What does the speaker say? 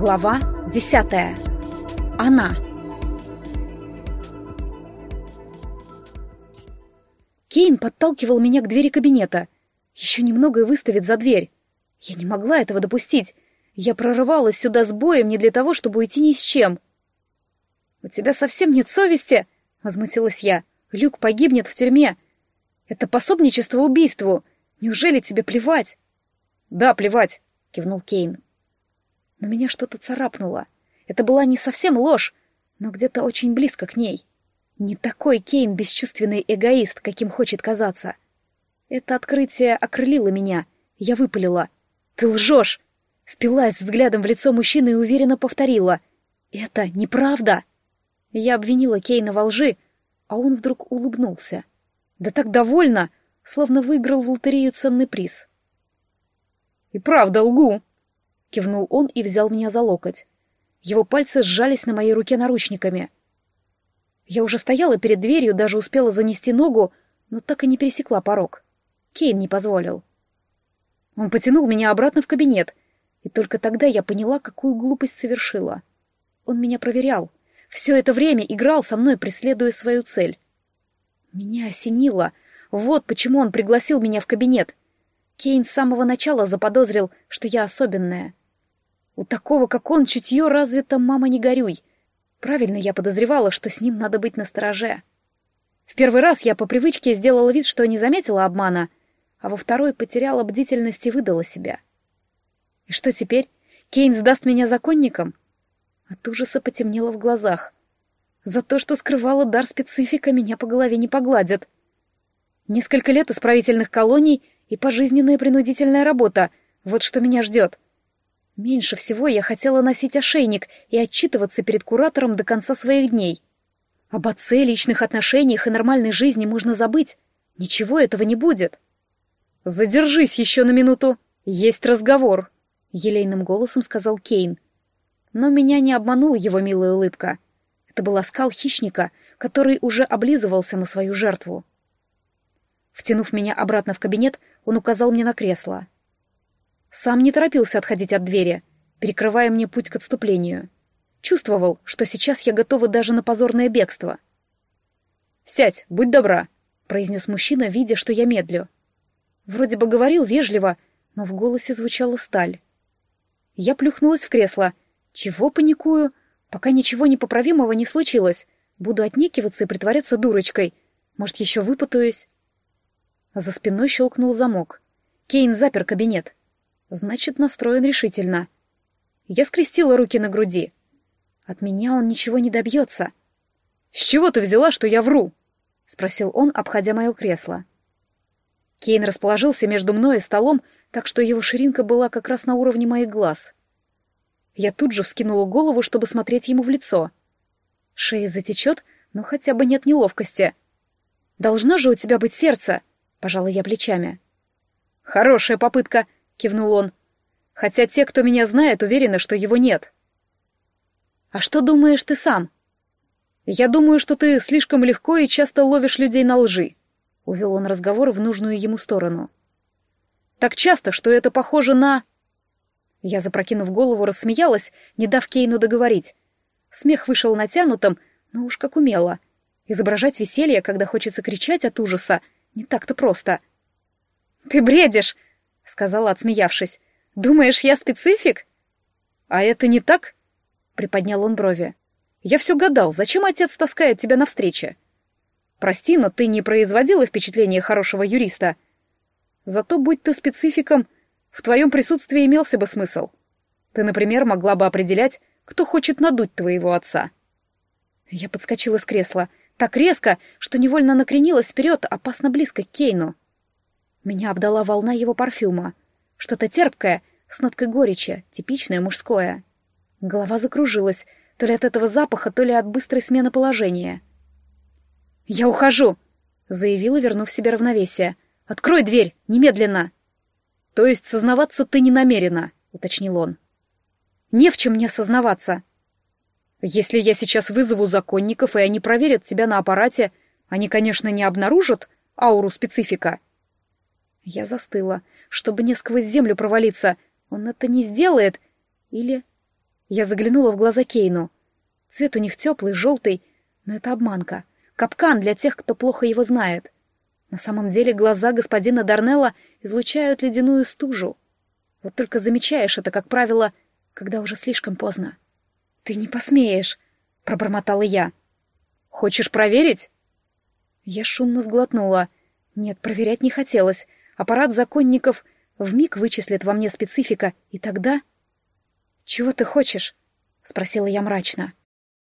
Глава десятая. Она. Кейн подталкивал меня к двери кабинета. Еще немного и выставит за дверь. Я не могла этого допустить. Я прорывалась сюда с боем не для того, чтобы уйти ни с чем. «У тебя совсем нет совести?» — возмутилась я. «Люк погибнет в тюрьме. Это пособничество убийству. Неужели тебе плевать?» «Да, плевать», — кивнул Кейн. Но меня что-то царапнуло. Это была не совсем ложь, но где-то очень близко к ней. Не такой Кейн бесчувственный эгоист, каким хочет казаться. Это открытие окрылило меня. Я выпалила. «Ты лжешь!» Впилась взглядом в лицо мужчины и уверенно повторила. «Это неправда!» Я обвинила Кейна во лжи, а он вдруг улыбнулся. Да так довольно, словно выиграл в лотерею ценный приз. «И правда лгу!» — кивнул он и взял меня за локоть. Его пальцы сжались на моей руке наручниками. Я уже стояла перед дверью, даже успела занести ногу, но так и не пересекла порог. Кейн не позволил. Он потянул меня обратно в кабинет, и только тогда я поняла, какую глупость совершила. Он меня проверял. Все это время играл со мной, преследуя свою цель. Меня осенило. Вот почему он пригласил меня в кабинет. Кейн с самого начала заподозрил, что я особенная. У такого, как он, чутье развито, мама, не горюй. Правильно я подозревала, что с ним надо быть настороже. В первый раз я по привычке сделала вид, что не заметила обмана, а во второй потеряла бдительность и выдала себя. И что теперь? Кейн сдаст меня законникам? От ужаса потемнело в глазах. За то, что скрывала дар специфика, меня по голове не погладят. Несколько лет исправительных колоний и пожизненная принудительная работа — вот что меня ждет. Меньше всего я хотела носить ошейник и отчитываться перед куратором до конца своих дней. Об отце, личных отношениях и нормальной жизни можно забыть. Ничего этого не будет. «Задержись еще на минуту. Есть разговор», — елейным голосом сказал Кейн. Но меня не обманула его милая улыбка. Это был оскал хищника, который уже облизывался на свою жертву. Втянув меня обратно в кабинет, он указал мне на кресло. Сам не торопился отходить от двери, перекрывая мне путь к отступлению. Чувствовал, что сейчас я готова даже на позорное бегство. «Сядь, будь добра», — произнес мужчина, видя, что я медлю. Вроде бы говорил вежливо, но в голосе звучала сталь. Я плюхнулась в кресло — чего паникую? Пока ничего непоправимого не случилось. Буду отнекиваться и притворяться дурочкой. Может, еще выпутаюсь? За спиной щелкнул замок. Кейн запер кабинет. Значит, настроен решительно. Я скрестила руки на груди. От меня он ничего не добьется. «С чего ты взяла, что я вру?» — спросил он, обходя мое кресло. Кейн расположился между мной и столом, так что его ширинка была как раз на уровне моих глаз. Я тут же вскинула голову, чтобы смотреть ему в лицо. Шея затечет, но хотя бы нет неловкости. «Должно же у тебя быть сердце!» — пожала я плечами. «Хорошая попытка!» — кивнул он. «Хотя те, кто меня знает, уверены, что его нет». «А что думаешь ты сам?» «Я думаю, что ты слишком легко и часто ловишь людей на лжи», — увел он разговор в нужную ему сторону. «Так часто, что это похоже на...» Я, запрокинув голову, рассмеялась, не дав Кейну договорить. Смех вышел натянутым, но уж как умело. Изображать веселье, когда хочется кричать от ужаса, не так-то просто. «Ты бредишь!» — сказала, отсмеявшись. «Думаешь, я специфик?» «А это не так?» — приподнял он брови. «Я все гадал, зачем отец таскает тебя навстречу? Прости, но ты не производила впечатления хорошего юриста. Зато, будь ты спецификом, — в твоем присутствии имелся бы смысл. Ты, например, могла бы определять, кто хочет надуть твоего отца. Я подскочила с кресла так резко, что невольно накренилась вперед, опасно близко к Кейну. Меня обдала волна его парфюма. Что-то терпкое, с ноткой горечи, типичное мужское. Голова закружилась, то ли от этого запаха, то ли от быстрой смены положения. «Я ухожу!» — заявила, вернув себе равновесие. «Открой дверь! Немедленно!» «То есть сознаваться ты не намерена», — уточнил он. «Не в чем мне сознаваться. Если я сейчас вызову законников, и они проверят тебя на аппарате, они, конечно, не обнаружат ауру специфика». Я застыла, чтобы не сквозь землю провалиться. Он это не сделает. Или... Я заглянула в глаза Кейну. Цвет у них теплый, желтый, но это обманка. Капкан для тех, кто плохо его знает. На самом деле глаза господина Дарнелла излучают ледяную стужу. Вот только замечаешь это, как правило, когда уже слишком поздно. «Ты не посмеешь!» — пробормотала я. «Хочешь проверить?» Я шумно сглотнула. Нет, проверять не хотелось. Аппарат законников вмиг вычислит во мне специфика, и тогда... «Чего ты хочешь?» — спросила я мрачно.